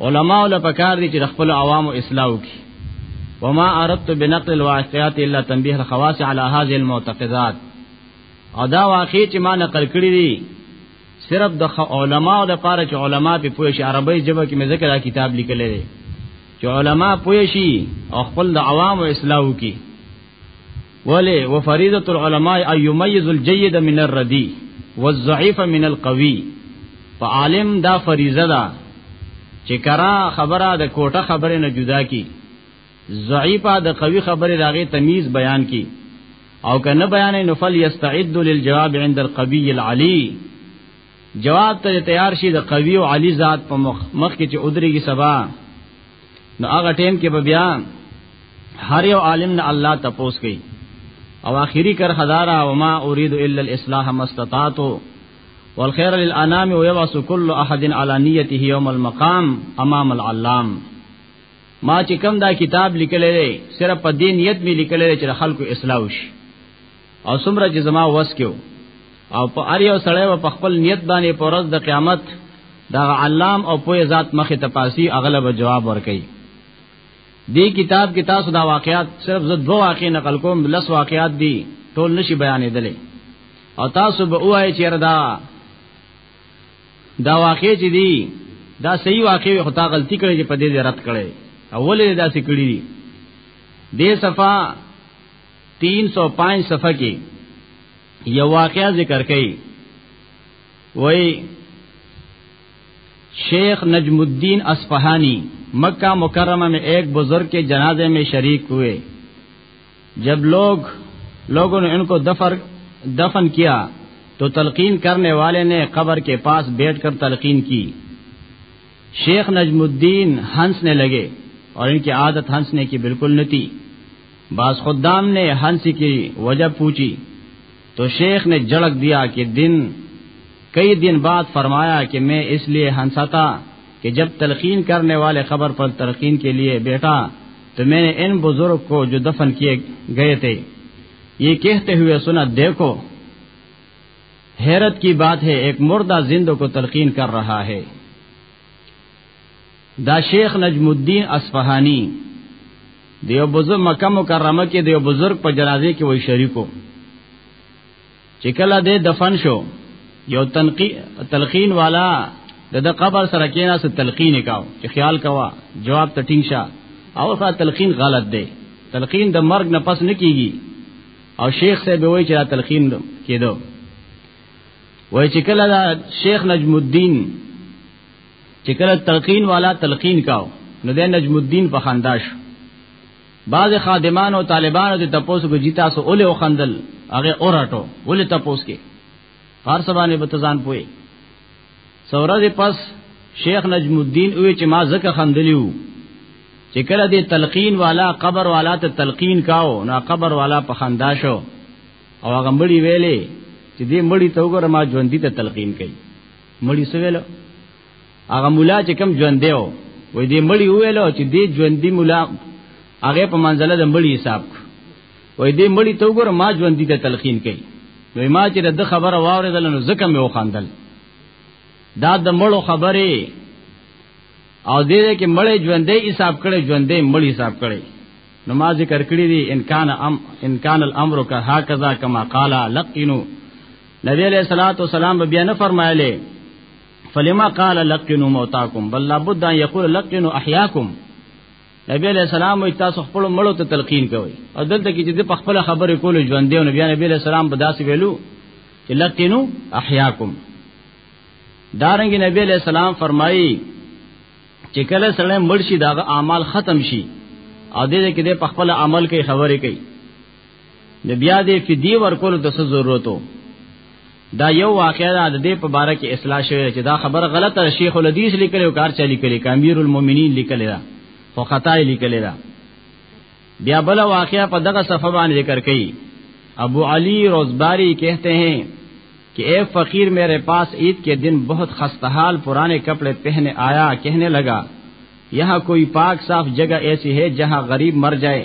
علماء له پکار دي چې خپل عوام اصلاح وکي وما اردت بنقل الواقعات الا تنبيه الخواص على هذه المعتقدات ادا واقع چې ما نقل کړی دي صرف د علماء د پاره چې علما په پوه شي عربی ژبه کې مې ذکر کتاب لیکلی دی چې علما پوه شي او خپل د عوام او اصلاح وکړي ولی وفریضه العلماء ان يميز الجيد من الردي والضعيف من القوي په عالم دا فریضه ده چې کرا خبره د کوټه خبره نه جدا کی ضعیفه د قوی خبره داغه تمیز بیان کی او کنه بیان نفل یستعد للجواب عند القوی العلی جواب ته تیار شي د قوی او علی ذات په مخ مخ کې چې ادریږي سبا نو هغه ټیم کې به بیا هر یو عالم نه الله تپوس کوي او اخیری کر خدارا وما اريد الا الاصلاح ما استطعت والخير للانام ويبعث كل احد على نيته يوم المقام امام العلام ما چې کوم دا کتاب لیکلی دی صرف په دې نیت می لیکلی دی چې خلکو اصلاح وشي او څومره چې زما وس کېو او په اړ یو سړی په خپل نیت باندې په ورځ د قیامت دا علام او پوی ذات مخه تپاسی اغلب جواب ورکړي دی کتاب کې تاسو دا واقعات صرف زه دوه واقع نقل کوم لس واقعات دي ټول نشي بیانې دلې او تاسو به وایي چې ردا دا واقع چې دی دا صحیح واقع وي خو تا غلطي کړې چې په دې رد کړې اولې دا سې کړې دي دې صفه 305 صفه کې یو واقعا ذکر کړي وای شیخ نجم الدین اصفهانی مکہ مکرمہ میں ایک بزرگ کے جنازے میں شریک ہوئے جب لوگ لوگوں نے ان کو دفر دفن کیا تو تلقین کرنے والے نے قبر کے پاس بیٹھ کر تلقین کی شیخ نجم الدین ہنسنے لگے اور ان کی عادت ہنسنے کی بالکل نہ تھی بعض خدام نے ہنسی کی وجہ پوچھی تو شیخ نے جھڑک دیا کہ دن کئی دن بعد فرمایا کہ میں اس لیے تھا کہ جب تلقین کرنے والے خبر پر تلقین کے لیے بیٹا تو میں نے ان بزرگ کو جو دفن کیے گئے تھے یہ کہتے ہوئے سنا دیکھو حیرت کی بات ہے ایک مردہ زندہ کو تلقین کر رہا ہے دا شیخ نجم الدین اصفهانی دیو بزرگ مکه مکرمه کې دیو بزرگ په جنازه کې وای شریکو چې کله دې دفن شو یو تنقی تلقین والا د د قبر سره کینا سره تلقین کاو چې خیال کوا جواب ته ټینګ شه او خا تلقین غلط دی تلقین د مرګ نه پس نه کیږي او شیخ صاحب وای چې دا تلقین کېدو وای چې کله دا شیخ نجم الدین چې کله تلقین والا تلقین کاو نو د نجم الدین په خنداش بعض خادمان او طالبانو ته تپوس کو جیتا سو اول او خندل هغه اورټو ول تپوس کې فارس باندې بتزان پوي سورج پس شیخ نجم الدین وی چې ما زکه خندلیو چې کله دې تلقین والا قبر والا ته تلقین کاو نو قبر والا په خندا شو او هغه مړی ویلې چې دې مړی ته وګوره ما ژوندۍ ته تلقین کړي مړی سویل هغه مولا چې کم ژوند دیو وې دې مړی ویل چې دې ژوند دی مولا هغه په منځله د مړی حساب وې دې مړی ته وګوره ما ژوند دي ته تلقین کړي نو ما چې د خبره واوریدل نو زکه مې وخاندل دا د مړو خبره او دې کې مړې ژوندې حساب کړي ژوندې مړ حساب کړي نو ما ذکر کړی دی ان کان ام ان کان الامر کا هکذا کما قال لقینو نبی علیہ الصلوۃ والسلام بیا نه فرمایلی فلما قال لقنوا موتاکم بل لابد ان یقول لقنوا احیاکم نبی علیہ السلام وی تاسو خپل مړو ته تلقین کوي او دلته کې چې په خپل خبرې کول ژوند دی نبی نبی علیہ السلام په داسې ویلو چې لقنوا احیاکم دارنګ نبی علیہ السلام فرمایي چې کله سره مرشي داغه اعمال ختم شي او دې کې د خپل عمل کې خبرې کوي نو بیا دې فدی ورکول د څه ضرورتو دا یو واقعا ده د دې په باره کې اصلاح شوی چې دا خبره غلطه شیخ الحدیث لیکلی او کار چا لیکلی کامیر المؤمنین لیکلی دا خو خطا لیکلی دا بیا بل واقعا په دغه صفه باندې ذکر کړي ابو علی روزباری کہتے ہیں کہ اے فقیر میرے پاس عید کے دن بہت خستحال پرانے کپڑے پہنے آیا کہنے لگا یہاں کوئی پاک صاف جگہ ایسی ہے جہاں غریب مر جائے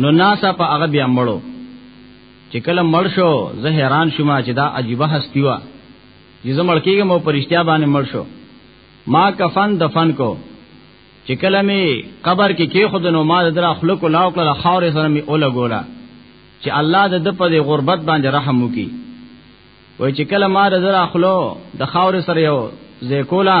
نو ناسا په هغه بیا مړو چې کله مړ شو زه حیران شوم چې دا عجیبه هستی و چې زه مړ کېږم او پرشتیا باندې مړ شو ما کفن دفن کو چې کله می قبر کې کې خود نو ما در اخلق لا او کله خاور سره می اوله ګولا چې الله د د په غربت باندې رحم وکي وای چې کله ما در اخلو د خاور سره یو زیکولا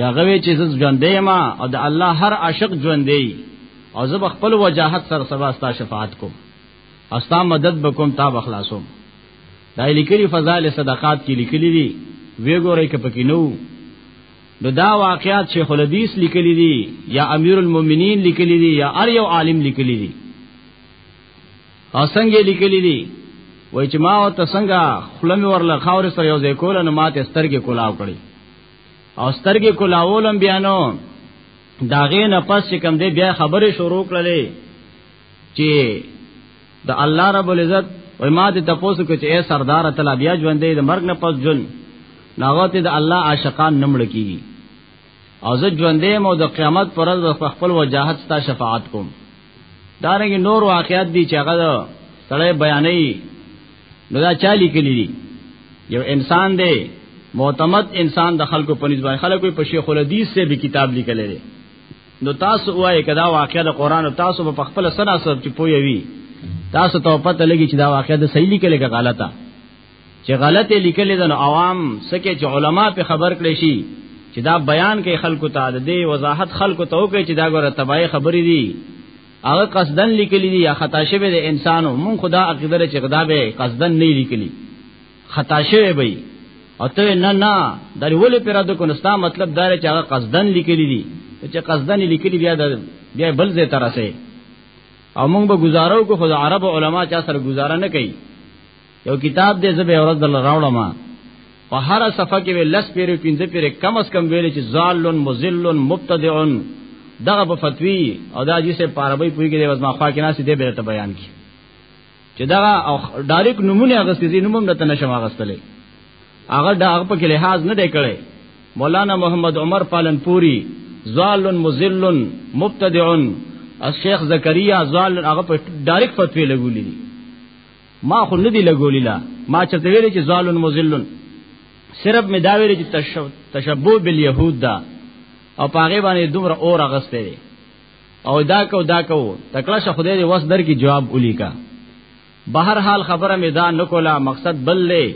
یا غوي چې زس ژوندې ما او د الله هر عاشق ژوندې او زب خپل وجاهت سر سبا ستا شفاعت کوم استا مدد بکوم تا بخلاصوم دا لیکلي فضائل صدقات کې لیکلي دي وی ګورې کې پکې نو نو دا واقعات شیخ الحدیث لیکلی دي یا امیر المؤمنین لیکلی دي یا ار یو عالم لیکلی دي او څنګه لیکلی دي وای چې ما او ته څنګه خلم ورله خاور سره یو ځای کول نو ماته سترګې کولاو کړی او سترګې کولاولم بیانو داغه نه پس چې کم دی بیا خبره شروع کړلې چې د الله رب العزت وای ما ته تاسو کې چې اے سردار تعالی بیا ژوندې د مرګ نه پس جن ناغت د الله عاشقان نمړ کیږي او زه ژوندې مو د قیامت پر ورځ خپل وجاهت ستا شفاعت کوم دارنګ نور واقعات دي چې هغه سړی بیانې نو دا چا لیکلی دی یو انسان دی معتمد انسان د خلکو په نسبت خلکو په شیخ الحدیث سے به کتاب لیکل دی نو تاسو وایي کدا واقعا د قران او تاسو په خپل سره سره چې پوي وي تاسو ته پته لګي چې دا واقعا د صحیح لیکل کې غلطه چې غلطه لیکل دي نو عوام سکه چې علما په خبر کړي شي چې دا بیان کې خلکو ته د دې وضاحت خلکو ته وکړي چې دا ګوره تبای خبرې دي هغه قصدن لیکلی دی یا خطا شوی دی انسانو مون خدا عقیده لري چې خدا به قصدن نه لیکلی خطا شوی وي او ته نه نه د ولې پر د کونستا مطلب دا چې هغه قصدن لیکلی دی چې قصدن لیکلی بیا د بیا بل زه تر سه او مونږ به گزارو کو خو عرب علما چا سره گزاره نه کوي یو کتاب دې زبې اورز دل راوړم ما په هر صفه کې لس پیرو پنځه پیرې کم اس کم ویلې چې زالن مذل مبتدع دغه په فتوی او دا جیسه پاروي پویږي د وزما خوا کې ناسې دې به ته بیان کی چې دا او ډایرک نمونه اغستې دي نمونه ته نشم اغستلې هغه دا هغه په کې لحاظ نه دی کړی مولانا محمد عمر پالنپوری زال مذل مبتدع الشیخ زکریا زال هغه په ډایرک فتوی لګولې دي ما خو ندی لګولی لا ما چرته ویل چې زالون مذلن صرف می دا ویل چې تشبوه بالیهود دا او پاغه باندې دومره اور اغسته دي او دا کو دا کو تکړه شه خدای دې وس در کی جواب الی کا بهر حال خبره می دا نکولا مقصد بل لې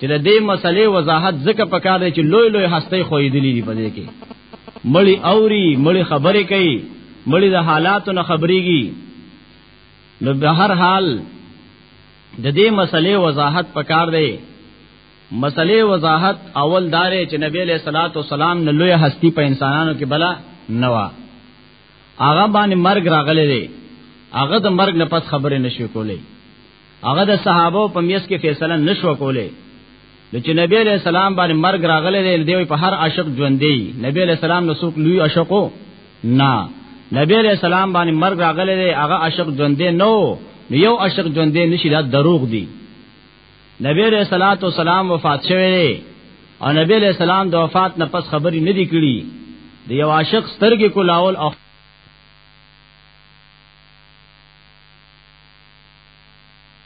چې د دې مسلې وضاحت ځکه پکار دی چې لوی لوی هستۍ خوې دي دی پدې کې مړی اوري مړی خبرې کوي مړی د حالاتو نه خبرېږي نو به هر حال د دې مسلې وضاحت پکار دی مسلې وضاحت اول دارې چې نبی له صلوات و سلام نه لوی هستی په انسانانو کې بلا نوا هغه باندې مرګ راغلی دی هغه د مرګ نه پس خبرې نشو کولې هغه د صحابه په میس کې فیصله نشو کولې نو چې نبی علیہ السلام باندې مرګ راغلی دی دی په هر عاشق ژوند دی نبی علیہ السلام نو څوک لوی عاشقو نه نبی علیہ السلام باندې مرګ راغلی دی هغه عاشق ژوند دی نو یو عاشق ژوند دی نشي دا دروغ دی نبی علیہ الصلوۃ والسلام وفات شوه دی او نبی علیہ السلام د وفات نه پس خبري نه دی کړی دی یو عاشق سترګې کولاول او